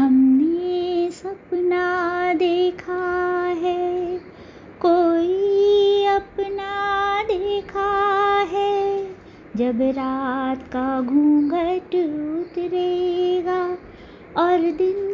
हमने सपना देखा है, कोई अपना देखा है। जब रात का घूंघट उतरेगा और दिन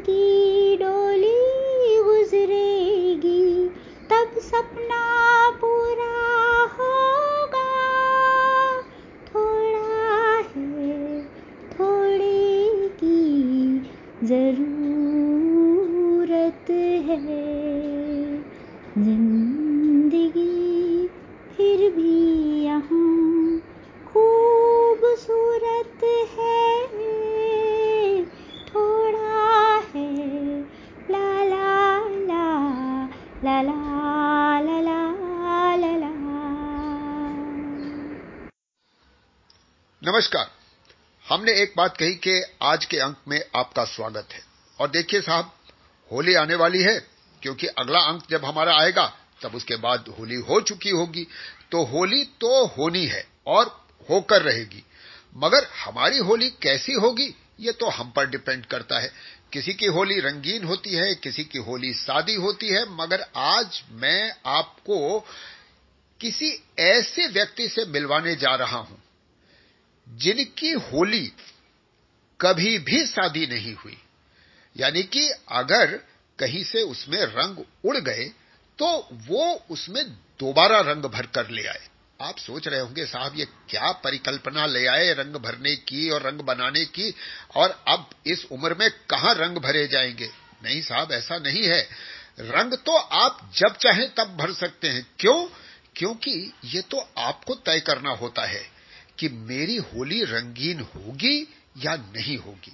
नमस्कार। हमने एक बात कही कि आज के अंक में आपका स्वागत है। और देखिए साहब, होली आने वाली है, क्योंकि अगला अंक जब हमारा आएगा, तब उसके बाद होली हो चुकी होगी। तो होली तो होनी है और होकर रहेगी। मगर हमारी होली कैसी होगी, ये तो हम पर डिपेंड करता है। किसी की होली रंगीन होती है, किसी की होली सादी होती है, मगर आज मैं आपको किसी ऐसे व्यक्ति से मिलवाने जा रहा हूँ जिनकी होली कभी भी शादी नहीं हुई, यानी कि अगर कहीं से उसमें रंग उड़ गए तो वो उसमें दोबारा रंग भर कर ले आए। आप सोच रहे होंगे, साहब, ये क्या परिकल्पना ले आए रंग भरने की और रंग बनाने की, और अब इस उम्र में कहा रंग भरे जाएँगे? नहीं साहब, ऐसा नहीं है। रंग तो आप जब चाहें तब भर सकते हैं। क्यों? क्योंकि ये तो आपको तय करना होता है। कि मेरी होली रंगीन होगी या नहीं होगी।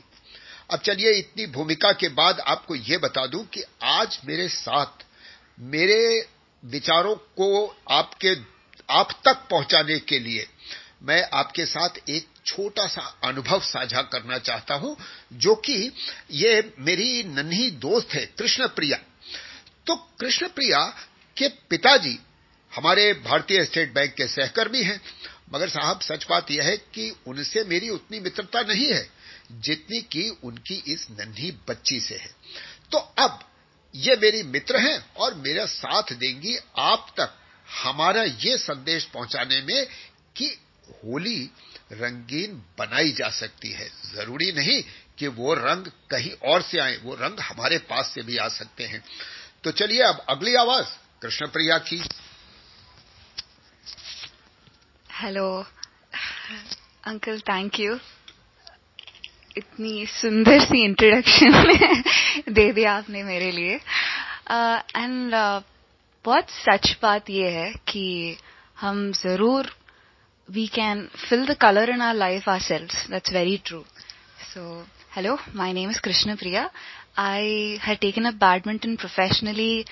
अब चलिए इतनी भूमिका के बाद आपको ये बता दूँ कि आज मेरे साथ, मेरे विचारों को आपके, आप तक पहुँचाने के लिए मैं आपके साथ एक छोटा सा अनुभव साझा करना चाहता हूँ, जो कि ये मेरी नन्ही दोस्त है कृष्ण प्रिया तो कृष्ण प्रिया के पिताजी हमारे भारतीय स्टेट बैंक के सहकर्मी हैं। मगर साहब, सच बात यह है कि उनसे मेरी उतनी मित्रता नहीं है, जितनी कि उनकी इस नन्ही बच्ची से है। तो अब ये मेरी मित्र हैं और मेरा साथ देंगी आप तक हमारा ये संदेश पहुँचाने में कि होली रंगीन बनाई जा सकती है। ज़रूरी नहीं कि वो रंग कहीं और से आए, वो रंग हमारे पास से भी आ सकते हैं। तो चलिए अब अगली आवाज़ कृष्ण प्रिया की। हेलो अंकल थैंक यू इतनी सुंदर सी इंट्रोडक्शन दे दिया आपने मेरे लिए। एंड uh, uh, बहुत सच बात यह है कि हम ज़रूर we can fill the colour in our life our cells that's very true so hello my name is Krishna Priya I have taken a badminton professionally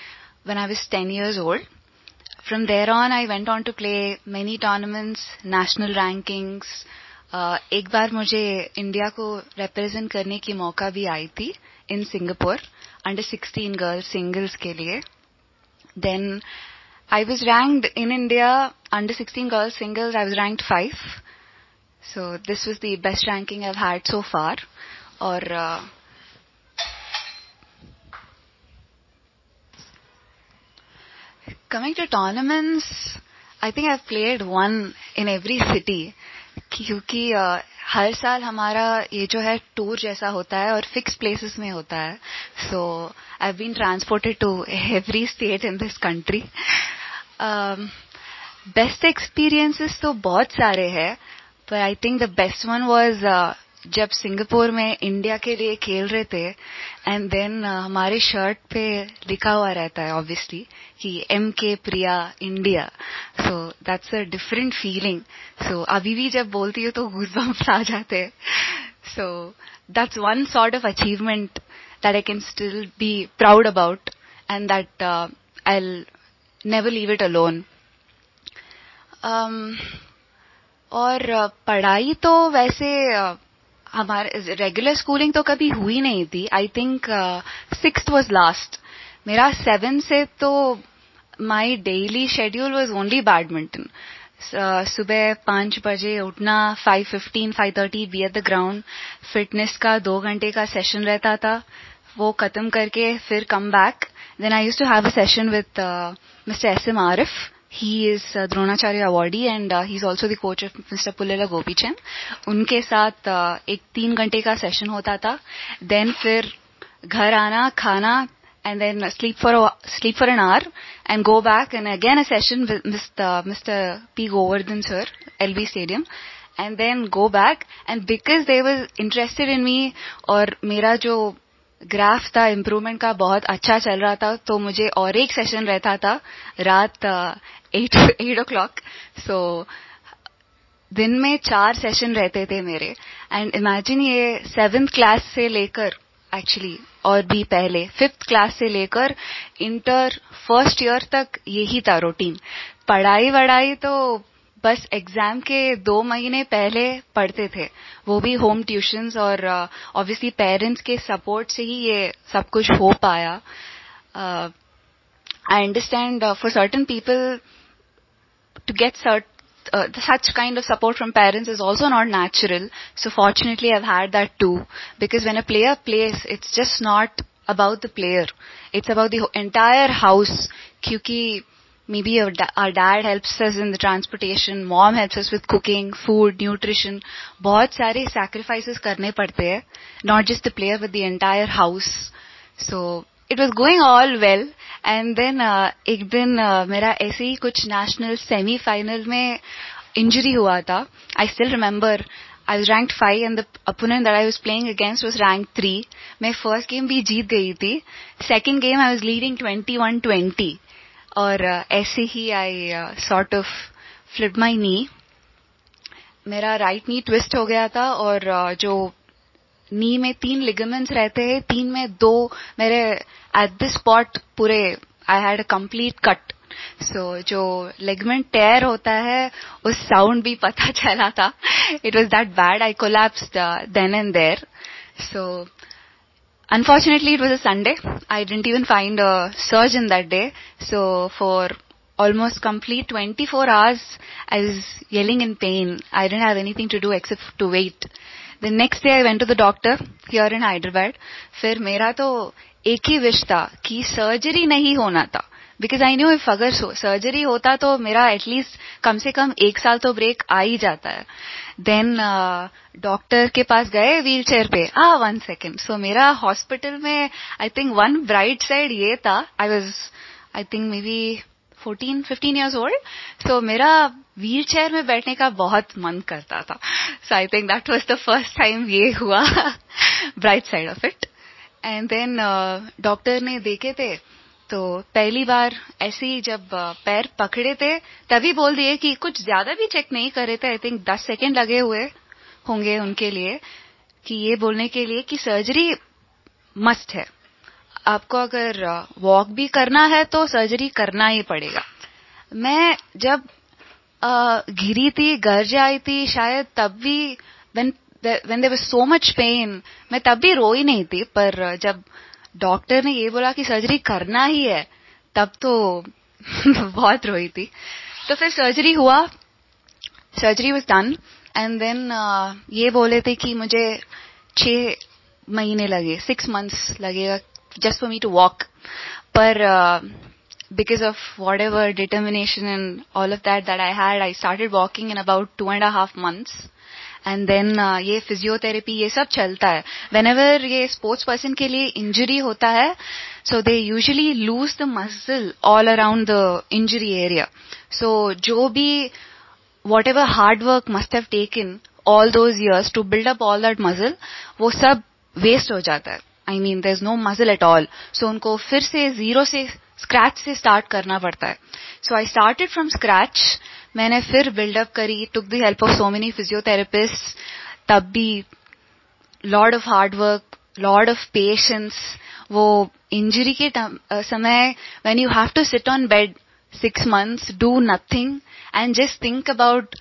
when I was ten years old From there on, I went on to play many tournaments, national rankings. Uh, एक बार मुझे India को represent करने की मौका भी आई थी in Singapore under 16 girls singles के लिए then I was ranked in India under 16 girls singles. I was ranked five. So this was the best ranking I've had so far. Or coming to tournaments, I think I've played one in every city. क्योंकि हर साल हमारा ये जो है tour जैसा होता है और फिक्स प्लेसेस में होता है so I been transported to every state in this country best experiences तो बहुत सारे हैं पर I think the best one was जब सिंगापुर में इंडिया के लिए खेल रहे थे एंड देन uh, हमारे शर्ट पे लिखा हुआ रहता है ऑब्वियसली कि M K Priya India so that's a different feeling so अभी भी जब बोलती हूँ तो गूजबम्स आ जाते so that's one sort of achievement that I can still be proud about and that I never leave it. Um, और uh, पढ़ाई तो वैसे uh, हमारे रेगुलर स्कूलिंग तो कभी हुई नहीं थी। I think six was last मेरा सेवन से तो my daily schedule was only badminton सुबह पाँच बजे उठना five fifteen five thirty be at the ground fitness का दो घंटे का सेशन रहता था। वो खत्म करके फिर come back then I used to have a session with mister S M Arif he is uh, Dronacharya awardee and uh, he's also the coach of Mr. Pullela Gopichand. उनके साथ uh, एक तीन घंटे का सेशन होता था then फिर घर आना खाना and then sleep for a sleep for an hour and go back and again a session with Mr. Mr. P. Govardhan sir, LB Stadium. And then go back and because they were interested in me और मेरा जो graph था improvement का बहुत अच्छा चल रहा था तो मुझे और एक सेशन रहता था रात eight eight o'clock so दिन में चार सेशन रहते थे मेरे. एंड इमेजिन ये सेवेंथ क्लास से लेकर एक्चुअली और भी पहले फिफ्थ क्लास से लेकर इंटर फ़र्स्ट ईयर तक यही था रूटीन पढ़ाई वढ़ाई तो बस एग्ज़ाम के दो महीने पहले पढ़ते थे. वो भी होम ट्यूशंस और ऑब्वियसली uh, पेरेंट्स के सपोर्ट से ही ये सब कुछ हो पाया. I understand for certain people to get cert, uh, such kind of support from parents is also not natural. So fortunately, I've had that too. Because when a player plays, it's just not about the player. It's about the entire house. Because maybe our, da- our dad helps us in the transportation, mom helps us with cooking, food, nutrition. बहुत सारे sacrifices करने पड़ते हैं. Not just the player, but the entire house. So it was going all well and then एक दिन uh, मेरा ऐसे ही कुछ नेशनल सेमीफाइनल में इंजरी हुआ था. I still remember I was rank five and the opponent that I was playing against was rank three मैं first game भी जीत गई थी. Second game I was leading twenty one twenty और uh, ऐसे ही I sort of flip my knee मेरा right नी twist हो गया था और uh, जो नी में तीन लिगमेंट्स रहते हैं, तीन में दो मेरे एट द स्पॉट पूरे I had a complete cut so जो लेगमेंट टेयर होता है, उस साउंड भी पता चला था. It was that bad I collapse then and there so unfortunately it was a Sunday I didn't even find a search in that day so for almost complete twenty four hours I is yelling in pain I didn't have anything to do except to wait the next day I went to the doctor here in hyderabad. फिर मेरा तो एक ही wish था कि surgery नहीं होना था। Because I knew if अगर सर्जरी होता तो मेरा एटलीस्ट कम से कम एक साल तो ब्रेक आ ही जाता है। देन डॉक्टर uh, के पास गए व्हील चेयर पे। आ वन सेकेंड सो मेरा हॉस्पिटल में I think one bright side ये था। I was I think maybe fourteen fifteen years old so मेरा व्हील चेयर में बैठने का बहुत मन करता था। So I think that was the first time ये हुआ। Bright side of it and then doctor ने देखे थे तो पहली बार ऐसे ही जब पैर पकड़े थे, तभी बोल दिए कि कुछ ज़्यादा भी चेक नहीं करे थे। आई थिंक दस सेकेंड लगे हुए होंगे उनके लिए कि ये बोलने के लिए कि सर्जरी मस्ट है। आपको अगर वॉक भी करना है तो सर्जरी करना ही पड़ेगा। मैं जब घिरी थी घर जाई थी, शायद तब भी, when when there was so much pain, मैं तब भी रोई नहीं थी, पर जब डॉक्टर ने ये बोला कि सर्जरी करना ही है, तब तो बहुत रोई थी। तो फिर सर्जरी हुआ surgery was done and then ये बोले थे कि मुझे छह महीने लगे सिक्स मंथ्स लगेगा just for me to walk पर because of whatever determination and all of that that I had, I started walking in about two and a half months. And then uh, ये physiotherapy ये सब चलता है। Whenever ये sports person के लिए injury होता है so they usually lose the muscle all around the injury area so जो भी whatever hard work must have taken all those years to build up all that muscle वो सब waste हो जाता है। I mean there is no muscle at all so उनको फिर से ज़ीरो से स्क्रैच से स्टार्ट करना पड़ता है। So I started from scratch मैंने फिर बिल्डअप करी took the help of so many physiotherapists तब भी lot of hard work lot of patience वो इंजरी के समय when you have to sit on bed six months do nothing and just think about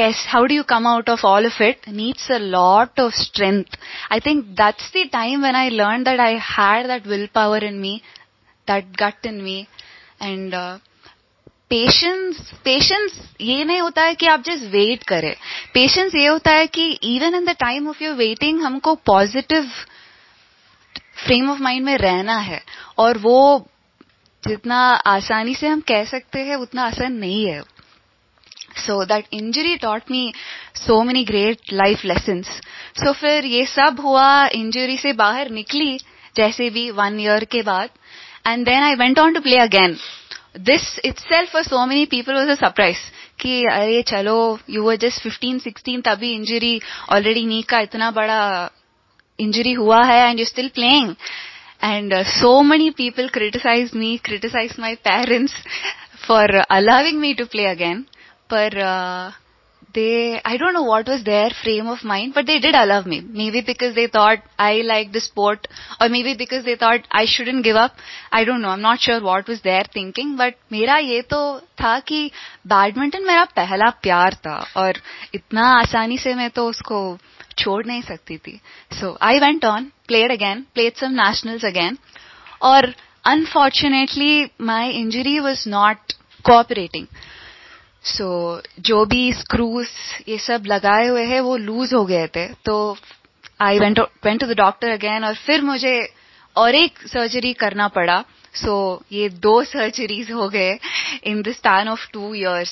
how do you come out of all of it? Needs a lot of strength. I think that's the time when I learned that I had that willpower in me, gut in me, and uh, patience patience ये नहीं होता है कि आप just wait करें। Patience ये होता है कि even in the time of your waiting हमको पॉजिटिव फ्रेम ऑफ़ माइंड में रहना है। और वो जितना आसानी से हम कह सकते हैं उतना आसान नहीं है। So that injury taught me so many great life lessons so फिर ये सब हुआ इंजरी से बाहर निकली जैसे भी वन ईयर के बाद। And then I went on to play again this itself for so many people was a surprise कि अरे चलो यू वर जस्ट 15 16 तभी इंजरी ऑलरेडी नी का इतना बड़ा इंजरी हुआ है and you still playing and uh, so many people criticized me criticized my parents for allowing me to play again but uh, they I don't know what was their frame of mind, but they did allow me. Maybe because they thought I liked the sport, or maybe because they thought I shouldn't give up. I don't know. I'm not sure what was their thinking, but मेरा ये तो था कि badminton मेरा पहला प्यार था और इतना आसानी से मैं तो उसको छोड़ नहीं सकती थी So I went on, played again, played some nationals again, और unfortunately my injury was not cooperating. So so, जो भी स्क्रूज ये सब लगाए हुए हैं वो लूज हो गए थे। तो I went went to the doctor again और फिर मुझे और एक सर्जरी करना पड़ा। सो so, ये दो सर्जरीज हो गए in the span of two years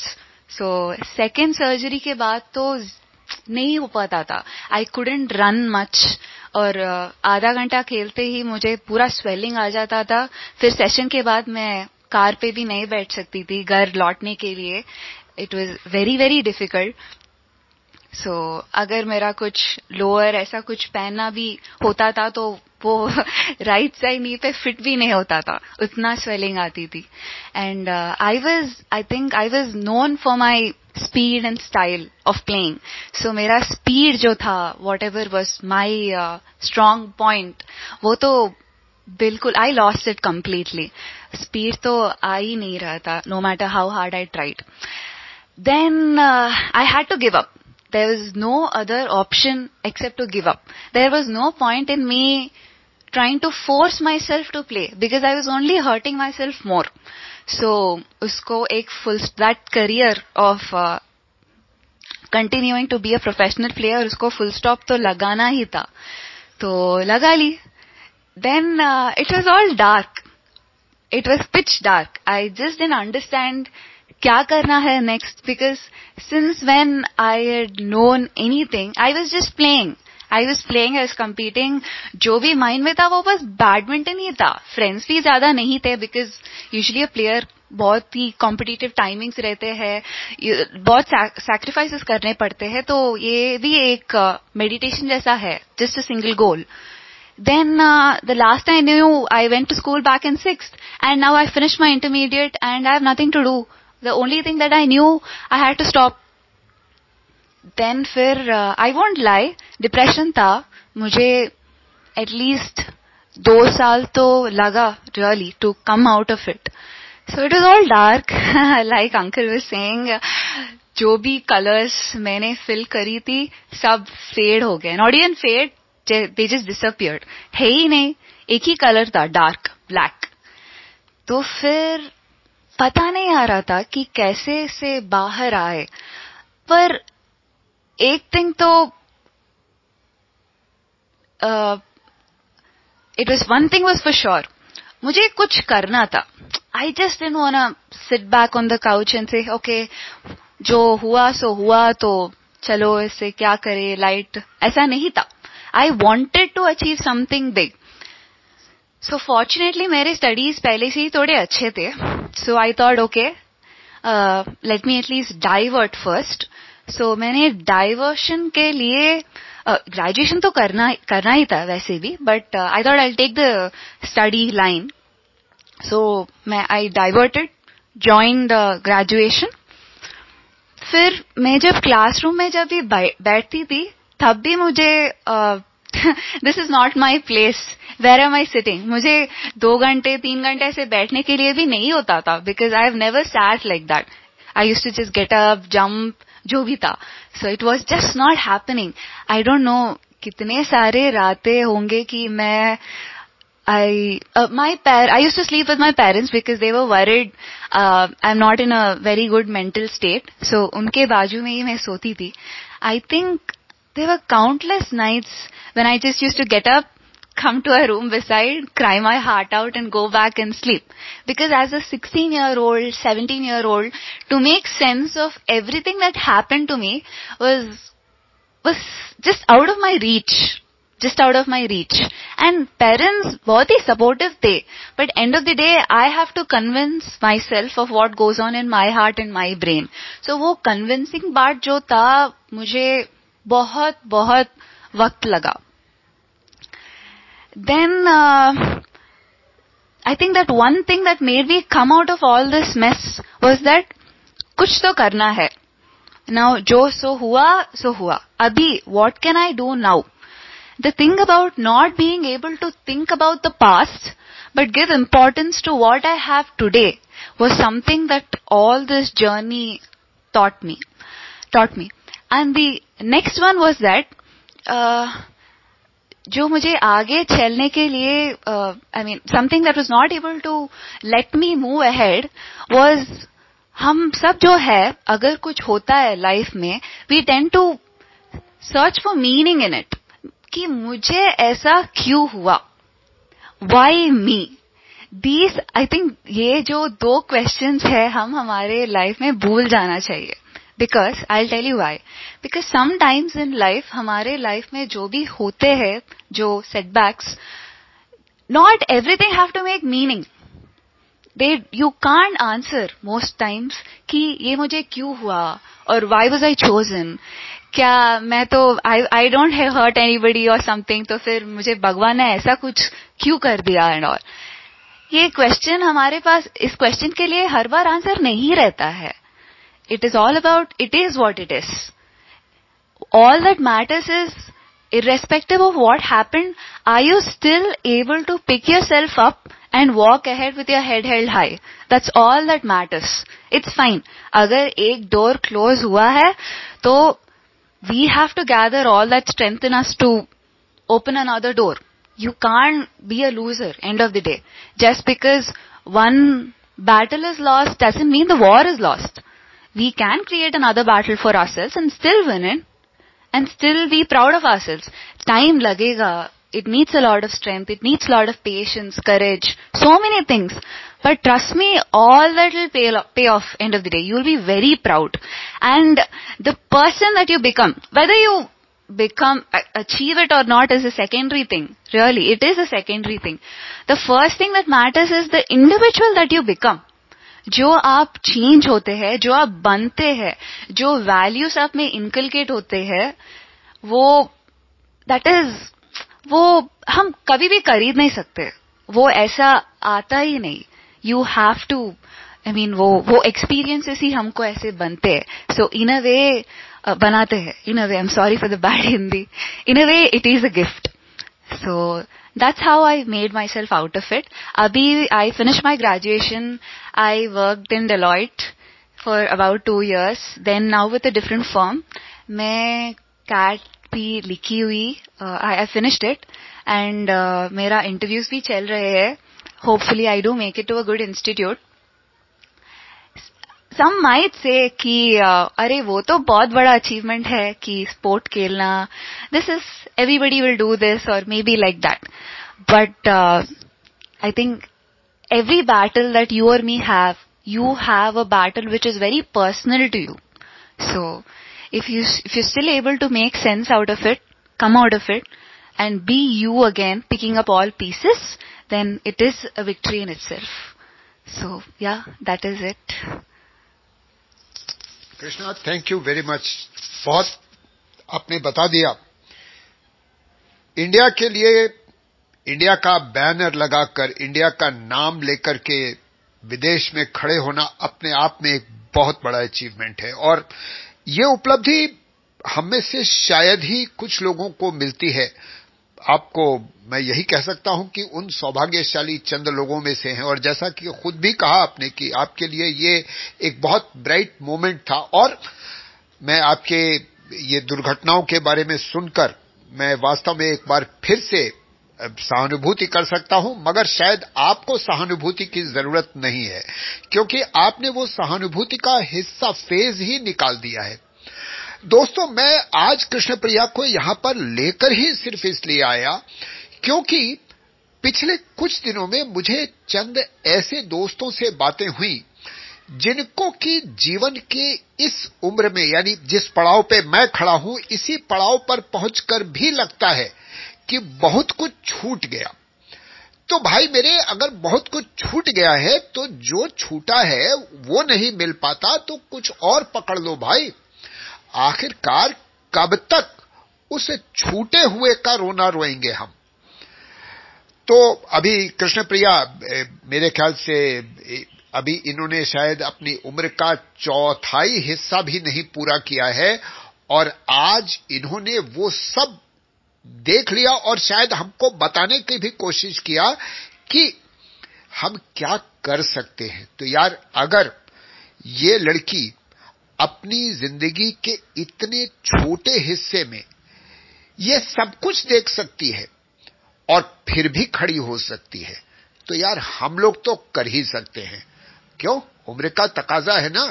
so second surgery के बाद तो नहीं हो पाता था। आई कुडेंट रन मच और आधा घंटा खेलते ही मुझे पूरा स्वेलिंग आ जाता था। फिर सेशन के बाद मैं कार पे भी नहीं बैठ सकती थी, घर लौटने के लिए। It was very very difficult so अगर मेरा कुछ लोअर ऐसा कुछ पहनना भी होता था तो वो राइट साइड नी पे फिट भी नहीं होता था। उतना स्वेलिंग आती थी। And I was I think I was known for my speed and style of playing so मेरा स्पीड जो था whatever was my strong point वो तो बिल्कुल I lost it completely speed तो आ ही नहीं रहा था no matter how hard I tried then I had to give up there was no other option except to give up there was no point in me trying to force myself to play because I was only hurting myself more so उसको एक full that career of continuing to be a professional player उसको full stop तो लगाना ही था तो लगा ली then it was all dark It was pitch dark I just didn't understand क्या करना है next because since when I had known anything I was just playing I was playing I was competing जो भी mind में था वो बस badminton ही था. फ्रेंड्स भी ज़्यादा नहीं थे बिकॉज़ यूजली अ प्लेयर बहुत ही कॉम्पिटिटिव टाइमिंग्स रहते हैं. बहुत सैक्रिफाइसेस करने पड़ते हैं. तो ये भी एक मेडिटेशन uh, जैसा है. Just a single goal then uh, the last I knew, I went to school back in sixth, and now I finished my intermediate, and I have nothing to do. The only thing that I knew, I had to stop. Then फिर uh, I won't lie, depression था मुझे at least दो साल तो लगा really to come out of it. So it was all dark, like uncle was saying. जो भी colours मैंने फिल करी थी सब फेड हो गए not even fade just disappeared है ही नहीं. एक ही कलर था डार्क ब्लैक तो फिर पता नहीं आ रहा था कि कैसे से बाहर आए. पर एक थिंग तो it was one thing was for sure मुझे कुछ करना था. I just in want sit back on the couch and say okay जो हुआ सो हुआ तो चलो इससे क्या करे लाइट ऐसा नहीं था. I wanted to achieve something big so fortunately मेरे स्टडीज़ पहले से ही थोड़े अच्छे थे. So I thought okay let me at least divert first so मैंने डाइवर्शन के लिए ग्रेजुएशन uh, तो करना करना ही था वैसे भी but I thought I take the study line so मैं आई डाइवर्टेड द ग्रेजुएशन फिर मैं जब क्लासरूम में जब भी बैठती थी तब भी मुझे this is not my place where am I sitting मुझे दो घंटे तीन घंटे ऐसे बैठने के लिए भी नहीं होता था because I have never sat like that I use to just get up jump जो भी था. So it was just not happening I don't know कितने सारे रातें होंगे कि मैं I uh, my par I used to sleep with my parents because they were worried uh, I'm not in a very good mental state. So उनके बाजू में ही मैं सोती थी. I think there were countless nights when I just used to get up, come to a room beside, cry my heart out and go back and sleep. Because as a 16 year old, 17 year old, to make sense of everything that happened to me was, was just out of my reach. Just out of my reach. And parents, बहुत ही supportive थे. But end of the day, I have to convince myself of what goes on in my heart and my brain. So वो convincing part जो था, मुझे बहुत बहुत वक्त लगा then uh, I think that one thing that made me come out of all this mess was that कुछ तो करना है now जो so हुआ so हुआ अभी what can I do now the thing about not being able to think about the past but give importance to what I have today was something that all this journey taught me taught me and the next was that uh, जो मुझे आगे चलने के लिए I mean something that was not able to let me move ahead was हम सब जो है अगर कुछ होता है लाइफ में we tend to search for meaning in it कि मुझे ऐसा क्यों हुआ? Why me these I think ये जो दो क्वेश्चंस है हम हमारे लाइफ में भूल जाना चाहिए। Because I tell you why because sometimes in life हमारे लाइफ में जो भी होते हैं, जो setbacks not everything have to make meaning they you can't answer most times कि ये मुझे क्यों हुआ? और वाई वॉज़ आई चोजन क्या मैं तो I don't have hurt anybody और समथिंग तो फिर मुझे भगवान ने ऐसा कुछ क्यों कर दिया एंड ऑल ये क्वेश्चन हमारे पास, इस क्वेश्चन के लिए हर बार आंसर नहीं रहता है। It is all about, it is what it is. All that matters is, irrespective of what happened, are you still able to pick yourself up and walk ahead with your head held high? That's all that matters. It's fine. अगर एक door close हुआ है, तो we have to gather all that strength in us to open another door. You can't be a loser, end of the day. Just because one battle is lost doesn't mean the war is lost we can create another battle for ourselves and still win it and still be proud of ourselves. Time lagega. It needs a lot of strength. It needs a lot of patience, courage, so many things. But trust me, all that will pay, pay off end of the day. You will be very proud. And the person that you become, whether you become, achieve it or not is a secondary thing. Really, it is a secondary thing. The first thing that matters is the individual that you become. जो आप change होते हैं, जो आप बनते हैं, जो values आप में इनकलकेट होते हैं, वो दैट इज़ वो हम कभी भी खरीद नहीं सकते। वो ऐसा आता ही नहीं। You have to I mean वो वो एक्सपीरियंसेस ही हमको ऐसे बनते हैं। सो इन अ वे बनाते हैं। In a way I am sorry for the bad Hindi in a way it is a gift so that's how I made myself out of it. Abhi, I finished my graduation. I worked in Deloitte for about two years. Then now with a different firm. मैं CAT भी लिखी हुई I, I finished it and uh, मेरा interviews भी चल रहे हैं. Hopefully I do make it to a good institute. Some might say कि uh, अरे वो तो बहुत बड़ा achievement है कि sport खेलना. This is everybody will do this or maybe like that. But uh, I think every battle that you or me have, you have a battle which is very personal to you. So if you if you're still able to make sense out of it, come out of it, and be you again, picking up all pieces, then it is a victory in itself. So yeah, that is it. Krishna, thank you very much बहुत आपने बता दिया। India के लिए India का banner लगाकर India का नाम लेकर के विदेश में खड़े होना अपने आप में एक बहुत बड़ा अचीवमेंट है। और ये उपलब्धि हम से शायद ही कुछ लोगों को मिलती है। आपको मैं यही कह सकता हूँ कि उन सौभाग्यशाली चंद लोगों में से हैं और जैसा कि खुद भी कहा आपने कि आपके लिए ये एक बहुत ब्राइट मोमेंट था और मैं आपके ये दुर्घटनाओं के बारे में सुनकर मैं वास्तव में एक बार फिर से सहानुभूति कर सकता हूँ, मगर शायद आपको सहानुभूति की ज़रूरत नहीं है, क्योंकि आपने वो सहानुभूति का हिस्सा फ़ेज़ ही निकाल दिया है। दोस्तों, मैं आज कृष्ण प्रिया को यहाँ पर लेकर ही सिर्फ़ इसलिए आया क्योंकि पिछले कुछ दिनों में मुझे चंद ऐसे दोस्तों से बातें हुई, जिनको कि जीवन के इस उम्र में, यानी जिस पड़ाव पे मैं खड़ा हूँ, इसी पड़ाव पर पहुंचकर भी लगता है कि बहुत कुछ छूट गया। तो भाई मेरे, अगर बहुत कुछ छूट गया है तो जो छूटा है, वो नहीं मिल पाता तो कुछ और पकड़ लो भाई। आखिरकार कब तक उस छूटे हुए का रोना रोएँगे हम? तो अभी कृष्ण प्रिया मेरे ख्याल से अभी इन्होंने शायद अपनी उम्र का चौथाई हिस्सा भी नहीं पूरा किया है और आज इन्होंने वो सब देख लिया और शायद हमको बताने की भी कोशिश किया कि हम क्या कर सकते हैं। तो यार, अगर ये लड़की अपनी ज़िंदगी के इतने छोटे हिस्से में ये सब कुछ देख सकती है और फिर भी खड़ी हो सकती है। तो यार हम लोग तो कर ही सकते हैं। क्यों? उम्र का तकाजा है ना?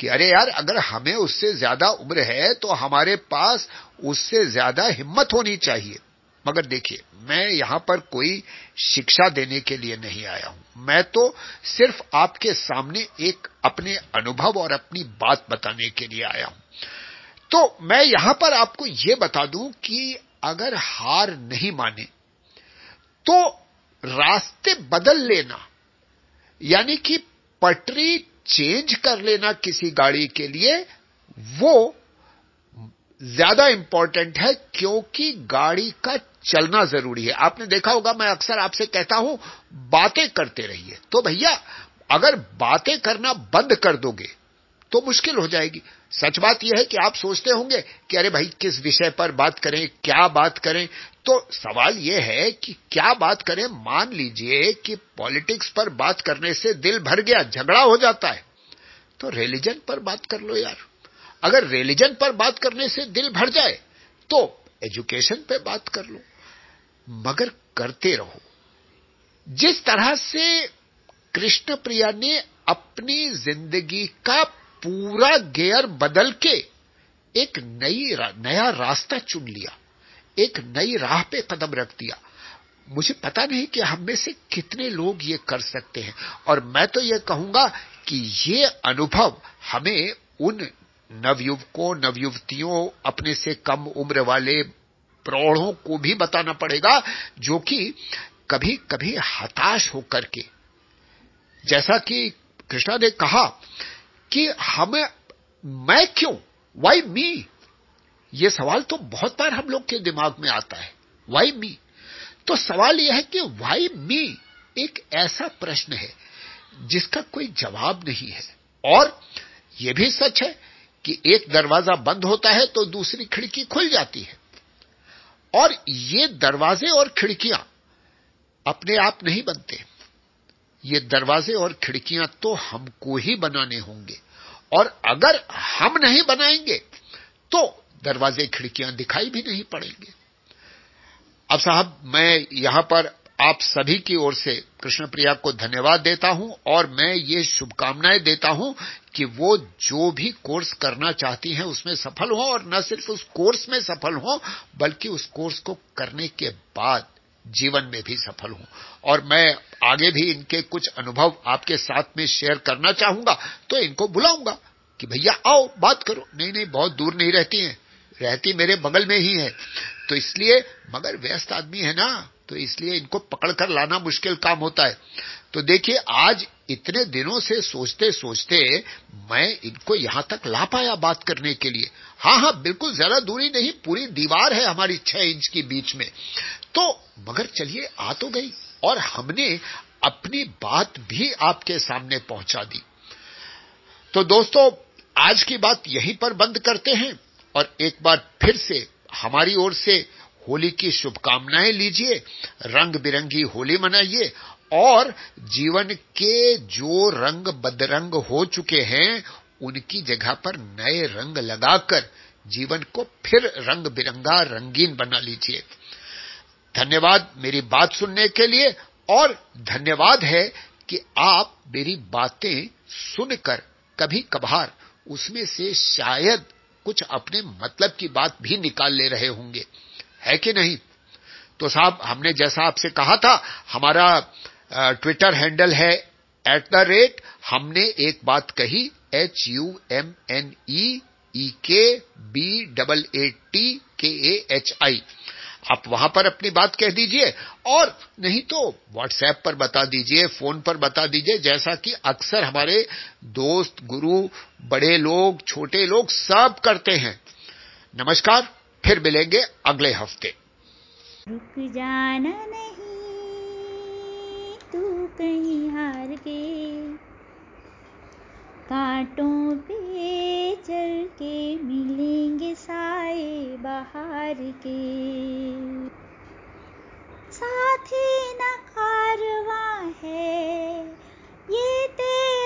कि अरे यार, अगर हमें उससे ज़्यादा उम्र है तो हमारे पास उससे ज़्यादा हिम्मत होनी चाहिए। मगर देखिए, मैं यहाँ पर कोई शिक्षा देने के लिए नहीं आया हूँ। मैं तो सिर्फ़ आपके सामने एक अपने अनुभव और अपनी बात बताने के लिए आया हूँ। तो मैं यहाँ पर आपको यह बता दूँ कि अगर हार नहीं माने तो रास्ते बदल लेना, यानी कि पटरी चेंज कर लेना किसी गाड़ी के लिए, वो ज़्यादा इंपॉर्टेंट है क्योंकि गाड़ी का चलना ज़रूरी है। आपने देखा होगा, मैं अक्सर आपसे कहता हूँ, बातें करते रहिए। तो भैया, अगर बातें करना बंद कर दोगे तो मुश्किल हो जाएगी। सच बात यह है कि आप सोचते होंगे कि अरे भाई, किस विषय पर बात करें, क्या बात करें? तो सवाल यह है कि क्या बात करें? मान लीजिए कि पॉलिटिक्स पर बात करने से दिल भर गया, झगड़ा हो जाता है। तो रिलीजन पर बात कर लो यार। अगर रिलीजन पर बात करने से दिल भर जाए तो एजुकेशन पे बात कर लो। मगर करते रहो। जिस तरह से कृष्ण प्रिया ने अपनी ज़िंदगी का पूरा गेयर बदल के एक नई नया रास्ता चुन लिया, एक नई राह पे कदम रख दिया, मुझे पता नहीं कि हम में से कितने लोग ये कर सकते हैं। और मैं तो ये कहूँगा कि ये अनुभव हमें उन नवयुवकों, नवयुवतियों अपने से कम उम्र वाले प्रौढ़ों को भी बताना पड़ेगा, जो कि कभी कभी हताश होकर के। जैसा कि कृष्णा ने कहा कि हमें, मैं क्यों? वाई मी ये सवाल तो बहुत बार हम लोग के दिमाग में आता है। वाई मी तो सवाल यह है कि वाई मी एक ऐसा प्रश्न है जिसका कोई जवाब नहीं है। और यह भी सच है कि एक दरवाज़ा बंद होता है तो दूसरी खिड़की खुल जाती है। और ये दरवाजे और खिड़कियाँ अपने आप नहीं बनते। ये दरवाजे और खिड़कियाँ तो हमको ही बनाने होंगे। और अगर हम नहीं बनाएँगे तो दरवाजे खिड़कियाँ दिखाई भी नहीं पड़ेंगे। अब साहब, मैं यहाँ पर आप सभी की ओर से कृष्ण प्रिया को धन्यवाद देता हूँ और मैं ये शुभकामनाएँ देता हूँ कि वो जो भी कोर्स करना चाहती हैं उसमें सफल हो और न सिर्फ़ उस कोर्स में सफल हो, बल्कि उस कोर्स को करने के बाद जीवन में भी सफल हूँ। और मैं आगे भी इनके कुछ अनुभव आपके साथ में शेयर करना चाहूँगा तो इनको बुलाऊँगा कि भैया आओ, बात करो। नहीं नहीं, बहुत दूर नहीं रहती हैं। रहती मेरे बगल में ही है। तो इसलिए, मगर व्यस्त आदमी है ना। तो इसलिए इनको पकड़कर लाना मुश्किल काम होता है। तो देखिए, आज इतने दिनों से सोचते सोचते मैं इनको यहाँ तक ला पाया बात करने के लिए। हाँ हाँ बिल्कुल ज़्यादा दूरी नहीं, पूरी दीवार है हमारी छह इंच की बीच में। तो मगर चलिए, आ तो गई और हमने अपनी बात भी आपके सामने पहुँचा दी। तो दोस्तों, आज की बात यहीं पर बंद करते हैं और एक बार फिर से हमारी ओर से होली की शुभकामनाएँ लीजिए रंग बिरंगी होली मनाइए, और जीवन के जो रंग बदरंग हो चुके हैं, उनकी जगह पर नए रंग लगाकर जीवन को फिर रंग बिरंगा रंगीन बना लीजिए। धन्यवाद मेरी बात सुनने के लिए, और धन्यवाद है कि आप मेरी बातें सुनकर कभी कभार उसमें से शायद कुछ अपने मतलब की बात भी निकाल ले रहे होंगे। है कि नहीं? तो साहब, हमने जैसा आपसे कहा था, हमारा ट्विटर हैंडल है एट द रेट हमने एक बात कही H U M N E E K B double A T के ए एच आई आप वहाँ पर अपनी बात कह दीजिए, और नहीं तो व्हाट्सएप पर बता दीजिए, फ़ोन पर बता दीजिए, जैसा कि अक्सर हमारे दोस्त, गुरु, बड़े लोग, छोटे लोग सब करते हैं। नमस्कार। फिर मिलेंगे अगले हफ़्ते। रुक जाना नहीं तू कहीं हार के। कांटों पे चल के मिलेंगे साए बाहर के। साथी न कारवा है, ये तेरा